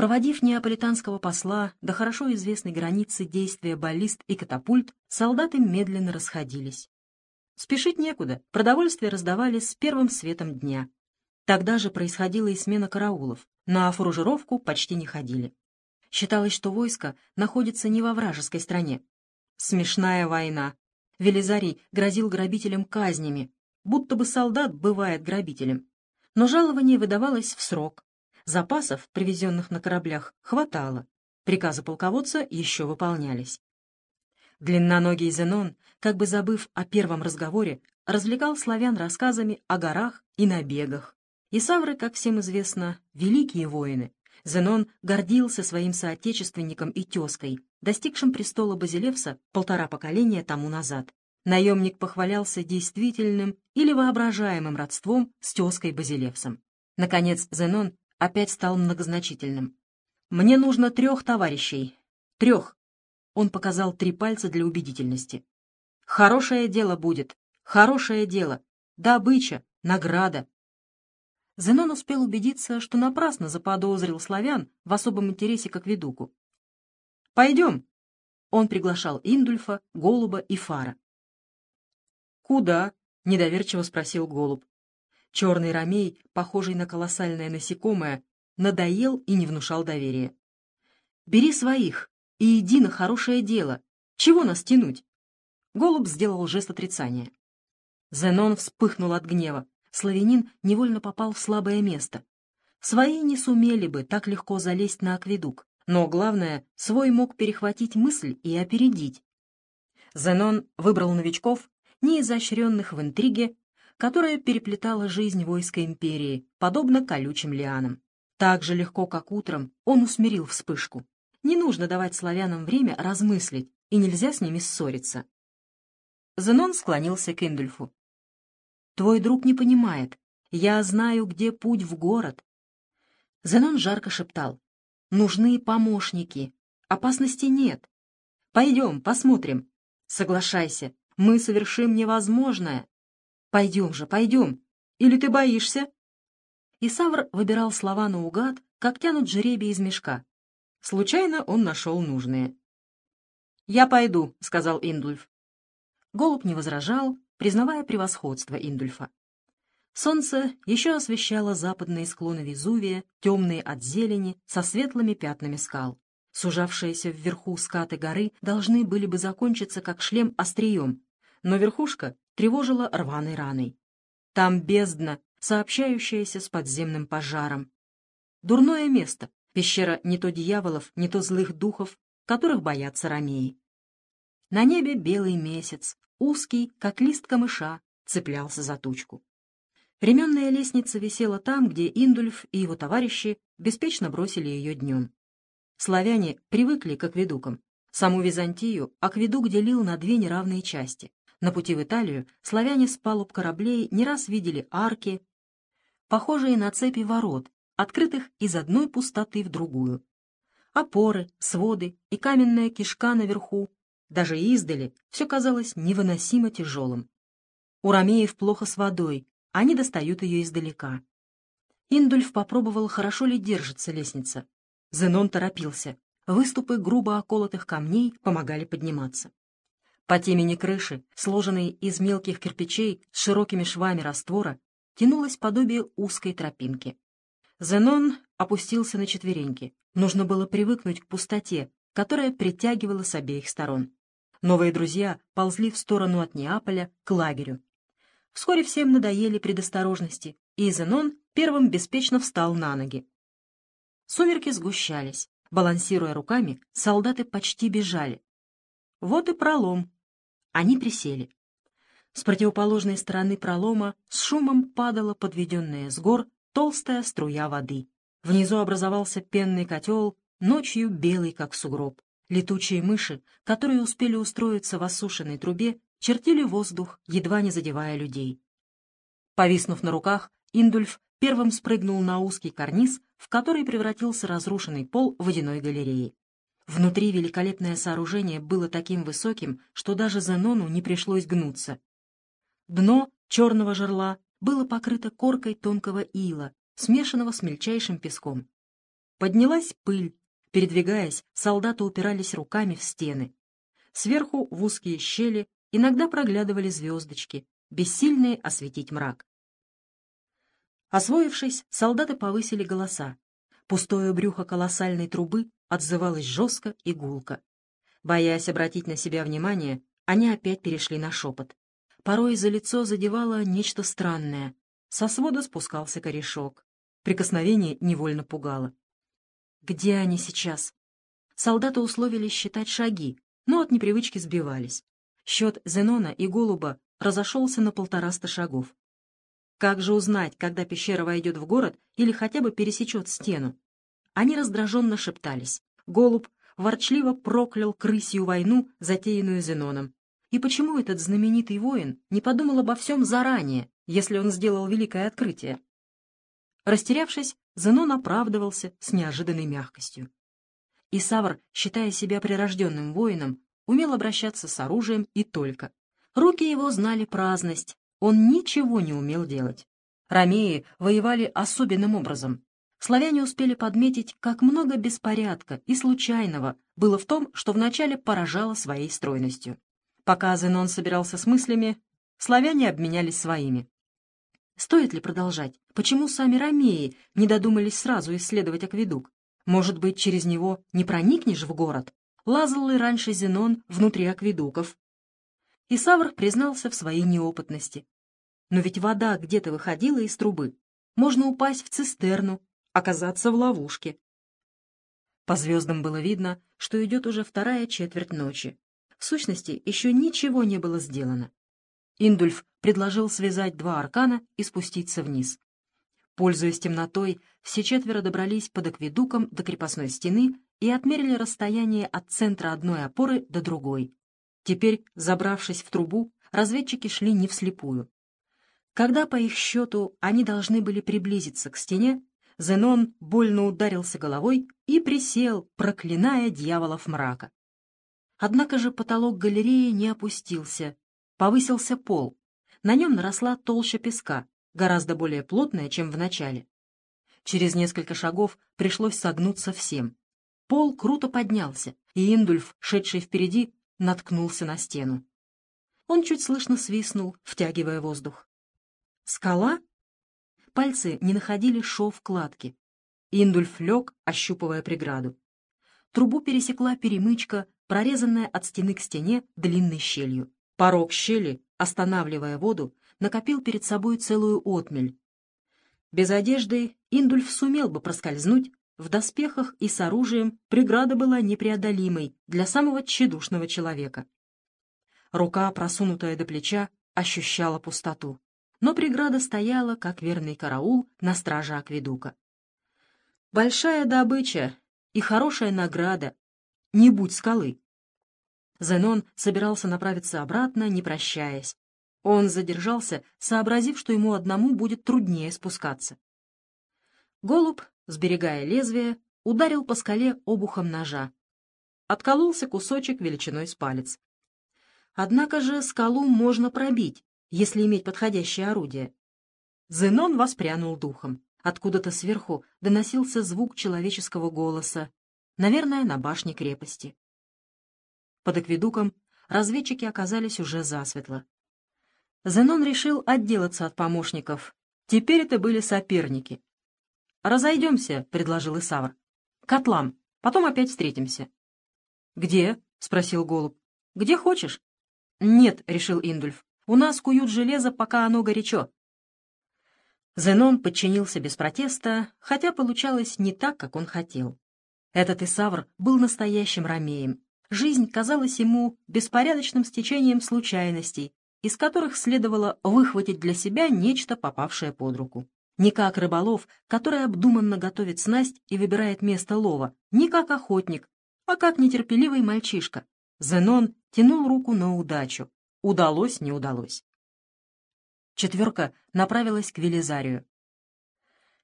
Проводив неаполитанского посла до хорошо известной границы действия баллист и катапульт, солдаты медленно расходились. Спешить некуда, продовольствие раздавали с первым светом дня. Тогда же происходила и смена караулов, на фуружировку почти не ходили. Считалось, что войско находится не во вражеской стране. Смешная война. Велизарий грозил грабителям казнями, будто бы солдат бывает грабителем. Но жалование выдавалось в срок. Запасов, привезенных на кораблях, хватало. Приказы полководца еще выполнялись. Длинноногий Зенон, как бы забыв о первом разговоре, развлекал славян рассказами о горах и набегах. Исавры, как всем известно, великие воины. Зенон гордился своим соотечественником и тезкой, достигшим престола Базилевса полтора поколения тому назад. Наемник похвалялся действительным или воображаемым родством с тезкой Базилевсом. Наконец Зенон опять стал многозначительным. «Мне нужно трех товарищей. Трех. Он показал три пальца для убедительности. «Хорошее дело будет. Хорошее дело. Добыча, награда». Зенон успел убедиться, что напрасно заподозрил славян в особом интересе к акведуку. «Пойдем!» Он приглашал Индульфа, Голуба и Фара. «Куда?» — недоверчиво спросил Голуб. Черный ромей, похожий на колоссальное насекомое, надоел и не внушал доверия. «Бери своих, и иди на хорошее дело. Чего нас тянуть?» Голуб сделал жест отрицания. Зенон вспыхнул от гнева. Славянин невольно попал в слабое место. Свои не сумели бы так легко залезть на акведук, но главное, свой мог перехватить мысль и опередить. Зенон выбрал новичков, неизощренных в интриге, которая переплетала жизнь войска империи, подобно колючим лианам. Так же легко, как утром, он усмирил вспышку. Не нужно давать славянам время размыслить, и нельзя с ними ссориться. Зенон склонился к Индульфу. «Твой друг не понимает. Я знаю, где путь в город». Зенон жарко шептал. «Нужны помощники. Опасности нет. Пойдем, посмотрим. Соглашайся, мы совершим невозможное. Пойдем же, пойдем. Или ты боишься?» Исавр выбирал слова наугад, как тянут жеребий из мешка. Случайно он нашел нужные. «Я пойду», — сказал Индульф. Голубь не возражал, признавая превосходство Индульфа. Солнце еще освещало западные склоны Везувия, темные от зелени, со светлыми пятнами скал. Сужавшиеся вверху скаты горы должны были бы закончиться как шлем острием, но верхушка тревожила рваной раной. Там бездна, сообщающаяся с подземным пожаром. Дурное место, Пещера не то дьяволов, не то злых духов, которых боятся ромеи. На небе белый месяц, узкий, как лист камыша, цеплялся за тучку. Ременная лестница висела там, где Индульф и его товарищи беспечно бросили ее днем. Славяне привыкли к акведукам. Саму Византию акведук делил на две неравные части. На пути в Италию славяне с палуб кораблей не раз видели арки, похожие на цепи ворот, открытых из одной пустоты в другую. Опоры, своды и каменная кишка наверху, даже издали, все казалось невыносимо тяжелым. У ромеев плохо с водой, они достают ее издалека. Индульф попробовал, хорошо ли держится лестница. Зенон торопился. Выступы грубо околотых камней помогали подниматься. По темени крыши, сложенной из мелких кирпичей с широкими швами раствора, тянулось подобие узкой тропинки. Зенон опустился на четвереньки. Нужно было привыкнуть к пустоте, которая притягивала с обеих сторон. Новые друзья ползли в сторону от Неаполя к лагерю. Вскоре всем надоели предосторожности, и Зенон первым беспечно встал на ноги. Сумерки сгущались. Балансируя руками, солдаты почти бежали. Вот и пролом. Они присели. С противоположной стороны пролома с шумом падала подведенная с гор толстая струя воды. Внизу образовался пенный котел, ночью белый, как сугроб. Летучие мыши, которые успели устроиться в осушенной трубе, чертили воздух, едва не задевая людей. Повиснув на руках, Индульф первым спрыгнул на узкий карниз, в который превратился разрушенный пол водяной галереи. Внутри великолепное сооружение было таким высоким, что даже Зенону не пришлось гнуться. Дно черного жерла было покрыто коркой тонкого ила, смешанного с мельчайшим песком. Поднялась пыль. Передвигаясь, солдаты упирались руками в стены. Сверху в узкие щели иногда проглядывали звездочки, бессильные осветить мрак. Освоившись, солдаты повысили голоса. Пустое брюхо колоссальной трубы отзывалось жестко и гулко. Боясь обратить на себя внимание, они опять перешли на шепот. Порой за лицо задевало нечто странное. Со свода спускался корешок. Прикосновение невольно пугало. Где они сейчас? Солдаты условились считать шаги, но от непривычки сбивались. Счет Зенона и Голуба разошелся на полтораста шагов. Как же узнать, когда пещера войдет в город или хотя бы пересечет стену? Они раздраженно шептались. Голуб ворчливо проклял крысью войну, затеянную Зеноном. И почему этот знаменитый воин не подумал обо всем заранее, если он сделал великое открытие? Растерявшись, Зенон оправдывался с неожиданной мягкостью. И Савр, считая себя прирожденным воином, умел обращаться с оружием и только. Руки его знали праздность, он ничего не умел делать. Ромеи воевали особенным образом, славяне успели подметить, как много беспорядка и случайного было в том, что вначале поражало своей стройностью. Пока Зенон собирался с мыслями, славяне обменялись своими. Стоит ли продолжать? Почему сами ромеи не додумались сразу исследовать акведук? Может быть, через него не проникнешь в город? Лазал ли раньше Зенон внутри акведуков? И Савр признался в своей неопытности. Но ведь вода где-то выходила из трубы. Можно упасть в цистерну, оказаться в ловушке. По звездам было видно, что идет уже вторая четверть ночи. В сущности, еще ничего не было сделано. Индульф предложил связать два аркана и спуститься вниз. Пользуясь темнотой, все четверо добрались под акведуком до крепостной стены и отмерили расстояние от центра одной опоры до другой. Теперь, забравшись в трубу, разведчики шли не вслепую. Когда, по их счету, они должны были приблизиться к стене, Зенон больно ударился головой и присел, проклиная дьяволов мрака. Однако же потолок галереи не опустился, повысился пол. На нем наросла толща песка, гораздо более плотная, чем в начале. Через несколько шагов пришлось согнуться всем. Пол круто поднялся, и Индульф, шедший впереди, наткнулся на стену. Он чуть слышно свистнул, втягивая воздух. «Скала?» Пальцы не находили шов кладки. Индульф лег, ощупывая преграду. Трубу пересекла перемычка, прорезанная от стены к стене длинной щелью. Порог щели, останавливая воду, накопил перед собой целую отмель. Без одежды Индульф сумел бы проскользнуть, в доспехах и с оружием преграда была непреодолимой для самого тщедушного человека. Рука, просунутая до плеча, ощущала пустоту но преграда стояла, как верный караул на страже акведука. Большая добыча и хорошая награда. Не будь скалы. Зенон собирался направиться обратно, не прощаясь. Он задержался, сообразив, что ему одному будет труднее спускаться. Голубь, сберегая лезвие, ударил по скале обухом ножа. Откололся кусочек величиной с палец. Однако же скалу можно пробить, если иметь подходящее орудие. Зенон воспрянул духом. Откуда-то сверху доносился звук человеческого голоса, наверное, на башне крепости. Под акведуком разведчики оказались уже засветло. Зенон решил отделаться от помощников. Теперь это были соперники. «Разойдемся», — предложил Исавр. «Котлам. Потом опять встретимся». «Где?» — спросил Голуб. «Где хочешь». «Нет», — решил Индульф. У нас куют железо, пока оно горячо». Зенон подчинился без протеста, хотя получалось не так, как он хотел. Этот Исавр был настоящим ромеем. Жизнь казалась ему беспорядочным стечением случайностей, из которых следовало выхватить для себя нечто, попавшее под руку. Не как рыболов, который обдуманно готовит снасть и выбирает место лова, не как охотник, а как нетерпеливый мальчишка. Зенон тянул руку на удачу, Удалось, не удалось. Четверка направилась к Велизарию.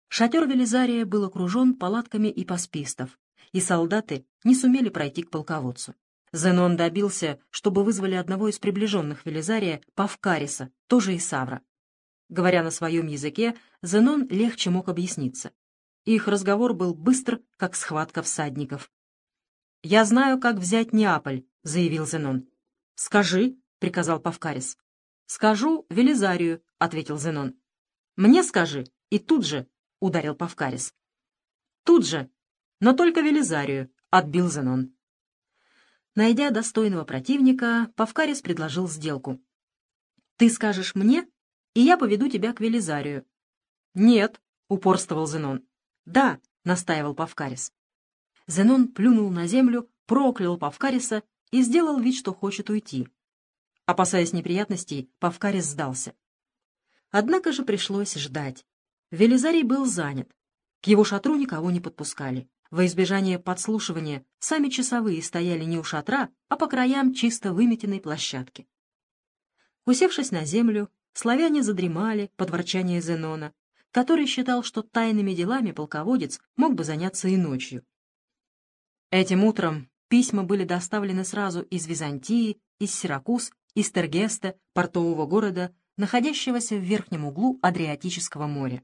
Шатер Велизария был окружен палатками и паспистов, и солдаты не сумели пройти к полководцу. Зенон добился, чтобы вызвали одного из приближенных Велизария, Павкариса, тоже и Савра. Говоря на своем языке, Зенон легче мог объясниться. Их разговор был быстр, как схватка всадников. «Я знаю, как взять Неаполь», — заявил Зенон. «Скажи», — приказал Павкарис. «Скажу Велизарию», — ответил Зенон. «Мне скажи, и тут же», — ударил Павкарис. «Тут же, но только Велизарию», — отбил Зенон. Найдя достойного противника, Павкарис предложил сделку. «Ты скажешь мне, и я поведу тебя к Велизарию». «Нет», — упорствовал Зенон. «Да», — настаивал Павкарис. Зенон плюнул на землю, проклял Павкариса и сделал вид, что хочет уйти. Опасаясь неприятностей, Павкарис сдался. Однако же пришлось ждать. Велизарий был занят. К его шатру никого не подпускали. Во избежание подслушивания сами часовые стояли не у шатра, а по краям чисто выметенной площадки. Усевшись на землю, славяне задремали под ворчание Зенона, который считал, что тайными делами полководец мог бы заняться и ночью. Этим утром письма были доставлены сразу из Византии, из Сиракуз, из Тергеста, портового города, находящегося в верхнем углу Адриатического моря.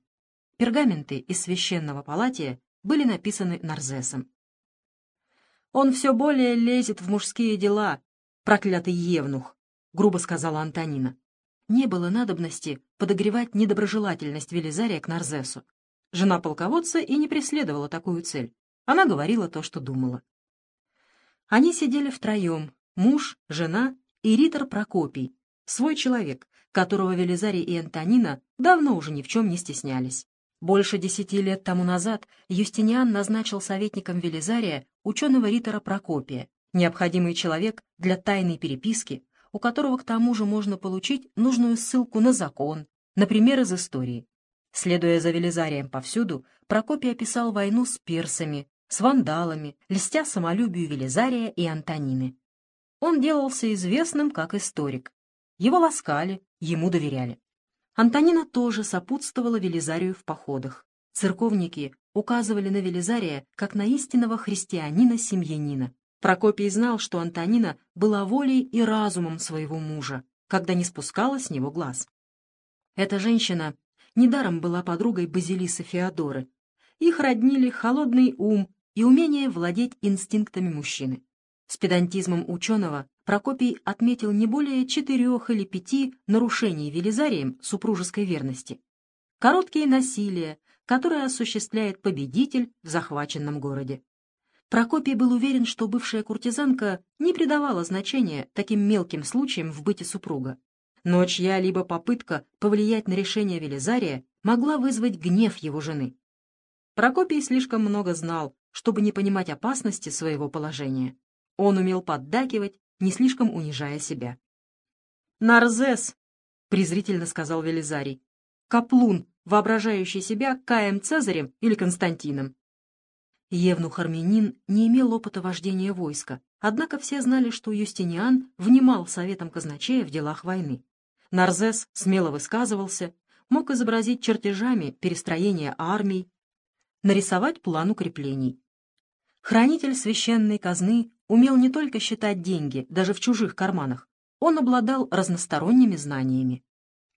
Пергаменты из священного палатия были написаны Нарзесом. «Он все более лезет в мужские дела, проклятый евнух», — грубо сказала Антонина. Не было надобности подогревать недоброжелательность Велизария к Нарзесу. Жена полководца и не преследовала такую цель. Она говорила то, что думала. Они сидели втроем, муж, жена и ритор Прокопий, свой человек, которого Велизарий и Антонина давно уже ни в чем не стеснялись. Больше десяти лет тому назад Юстиниан назначил советником Велизария ученого ритора Прокопия, необходимый человек для тайной переписки, у которого к тому же можно получить нужную ссылку на закон, например, из истории. Следуя за Велизарием повсюду, Прокопий описал войну с персами, с вандалами, льстя самолюбию Велизария и Антонины. Он делался известным как историк. Его ласкали, ему доверяли. Антонина тоже сопутствовала Велизарию в походах. Церковники указывали на Велизария как на истинного христианина-семьянина. Прокопий знал, что Антонина была волей и разумом своего мужа, когда не спускала с него глаз. Эта женщина недаром была подругой Базилисы Феодоры. Их роднили холодный ум и умение владеть инстинктами мужчины. С педантизмом ученого Прокопий отметил не более четырех или пяти нарушений Велизарием супружеской верности. Короткие насилия, которые осуществляет победитель в захваченном городе. Прокопий был уверен, что бывшая куртизанка не придавала значения таким мелким случаям в быте супруга. Но чья-либо попытка повлиять на решение Велизария могла вызвать гнев его жены. Прокопий слишком много знал, чтобы не понимать опасности своего положения. Он умел поддакивать, не слишком унижая себя. «Нарзес!» — презрительно сказал Велизарий. «Каплун, воображающий себя Каем Цезарем или Константином». Евнух Армянин не имел опыта вождения войска, однако все знали, что Юстиниан внимал советам казначея в делах войны. Нарзес смело высказывался, мог изобразить чертежами перестроение армий, нарисовать план укреплений. Хранитель священной казны умел не только считать деньги, даже в чужих карманах, он обладал разносторонними знаниями.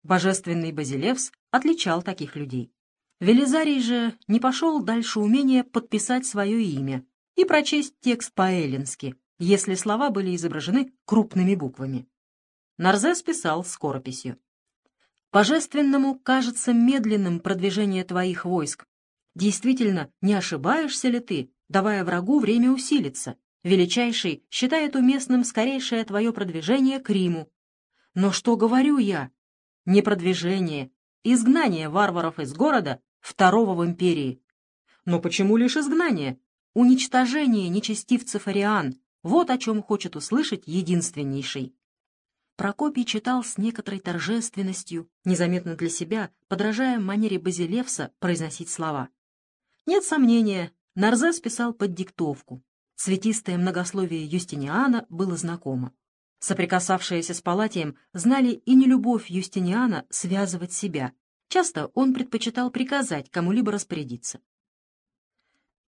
Божественный Базилевс отличал таких людей. Велизарий же не пошел дальше умения подписать свое имя и прочесть текст по-эллински, если слова были изображены крупными буквами. Нарзес писал скорописью. «Божественному кажется медленным продвижение твоих войск, Действительно, не ошибаешься ли ты, давая врагу время усилиться? Величайший считает уместным скорейшее твое продвижение к Риму. Но что говорю я? Не продвижение, изгнание варваров из города, второго в империи. Но почему лишь изгнание? Уничтожение нечестивцев ариан. Вот о чем хочет услышать единственнейший. Прокопий читал с некоторой торжественностью, незаметно для себя, подражая манере Базилевса произносить слова. Нет сомнения, Нарзес писал под диктовку. Цветистое многословие Юстиниана было знакомо. Соприкасавшиеся с Палатием знали и нелюбовь Юстиниана связывать себя. Часто он предпочитал приказать кому-либо распорядиться.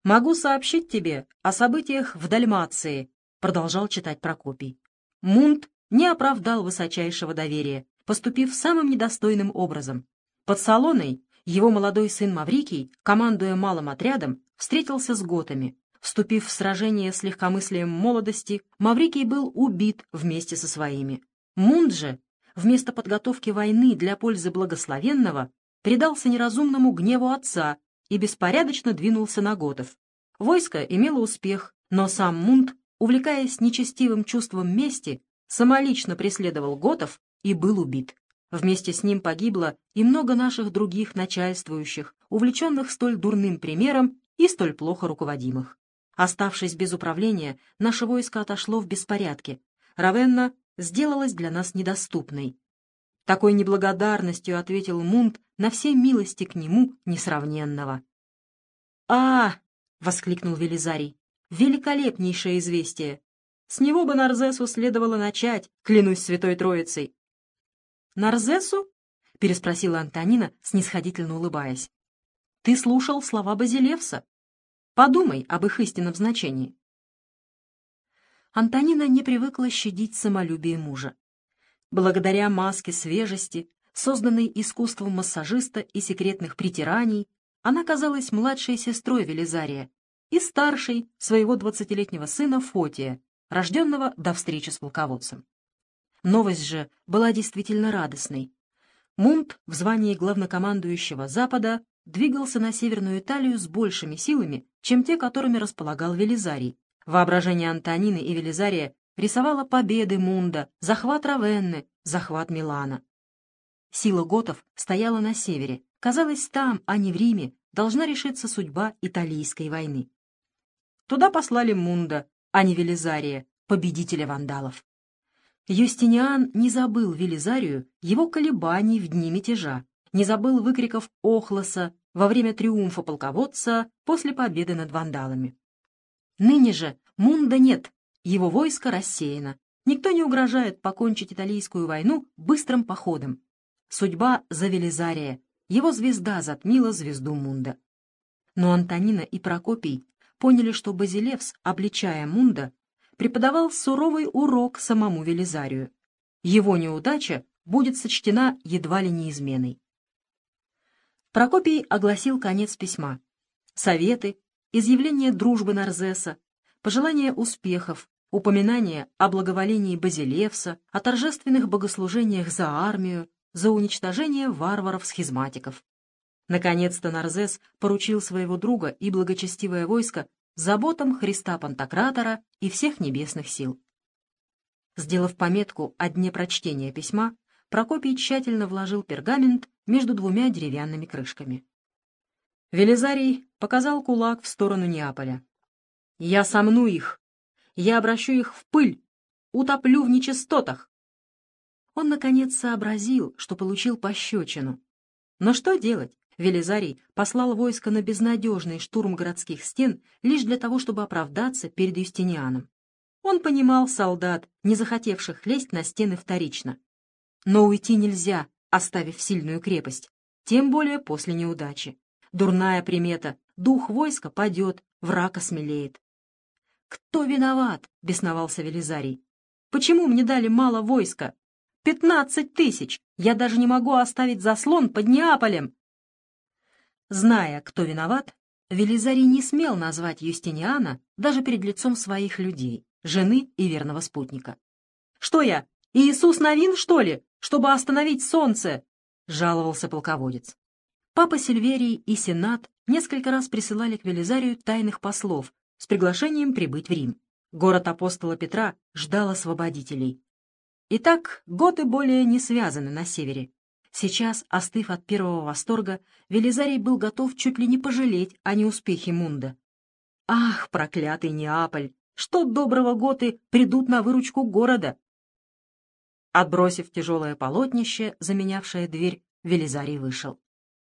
«Могу сообщить тебе о событиях в Дальмации», — продолжал читать Прокопий. «Мунт не оправдал высочайшего доверия, поступив самым недостойным образом. Под Салоной Его молодой сын Маврикий, командуя малым отрядом, встретился с готами. Вступив в сражение с легкомыслием молодости, Маврикий был убит вместе со своими. Мунд же, вместо подготовки войны для пользы благословенного, предался неразумному гневу отца и беспорядочно двинулся на готов. Войско имело успех, но сам Мунд, увлекаясь нечестивым чувством мести, самолично преследовал готов и был убит. Вместе с ним погибло и много наших других начальствующих, увлеченных столь дурным примером и столь плохо руководимых. Оставшись без управления, наше войско отошло в беспорядке. Равенна сделалась для нас недоступной. Такой неблагодарностью ответил Мунт на все милости к нему несравненного. «А!» — воскликнул Велизарий. «Великолепнейшее известие! С него бы Нарзесу следовало начать, клянусь Святой Троицей!» «Нарзесу?» — переспросила Антонина, снисходительно улыбаясь. «Ты слушал слова Базилевса. Подумай об их истинном значении». Антонина не привыкла щадить самолюбие мужа. Благодаря маске свежести, созданной искусством массажиста и секретных притираний, она казалась младшей сестрой Велизария и старшей своего двадцатилетнего сына Фотия, рожденного до встречи с полководцем. Новость же была действительно радостной. Мунт в звании главнокомандующего Запада двигался на Северную Италию с большими силами, чем те, которыми располагал Велизарий. Воображение Антонины и Велизария рисовало победы Мунда, захват Равенны, захват Милана. Сила готов стояла на севере. Казалось, там, а не в Риме, должна решиться судьба Италийской войны. Туда послали Мунда, а не Велизария, победителя вандалов. Юстиниан не забыл Велизарию его колебаний в дни мятежа, не забыл выкриков Охлоса во время триумфа полководца после победы над вандалами. Ныне же Мунда нет, его войско рассеяно. Никто не угрожает покончить италийскую войну быстрым походом. Судьба за Велизария, его звезда затмила звезду Мунда. Но Антонина и Прокопий поняли, что Базилевс, обличая Мунда, преподавал суровый урок самому Велизарию. Его неудача будет сочтена едва ли не изменой. Прокопий огласил конец письма. Советы, изъявление дружбы Нарзеса, пожелания успехов, упоминания о благоволении Базилевса, о торжественных богослужениях за армию, за уничтожение варваров-схизматиков. Наконец-то Нарзес поручил своего друга и благочестивое войско заботам Христа Пантократора и всех небесных сил. Сделав пометку о дне прочтения письма, Прокопий тщательно вложил пергамент между двумя деревянными крышками. Велизарий показал кулак в сторону Неаполя. «Я сомну их! Я обращу их в пыль! Утоплю в нечистотах!» Он, наконец, сообразил, что получил пощечину. Но что делать? Велизарий послал войско на безнадежный штурм городских стен лишь для того, чтобы оправдаться перед Юстинианом. Он понимал солдат, не захотевших лезть на стены вторично. Но уйти нельзя, оставив сильную крепость, тем более после неудачи. Дурная примета, дух войска падет, враг осмелеет. «Кто виноват?» — бесновался Велизарий. «Почему мне дали мало войска? Пятнадцать тысяч! Я даже не могу оставить заслон под Неаполем!» Зная, кто виноват, Велизарий не смел назвать Юстиниана даже перед лицом своих людей, жены и верного спутника. «Что я, Иисус Новин, что ли, чтобы остановить солнце?» — жаловался полководец. Папа Сильверий и Сенат несколько раз присылали к Велизарию тайных послов с приглашением прибыть в Рим. Город апостола Петра ждал освободителей. Итак, готы более не связаны на севере. Сейчас, остыв от первого восторга, Велизарий был готов чуть ли не пожалеть о неуспехе Мунда. Ах, проклятый Неаполь! Что доброго готы придут на выручку города? Отбросив тяжелое полотнище, заменявшее дверь, Велизарий вышел.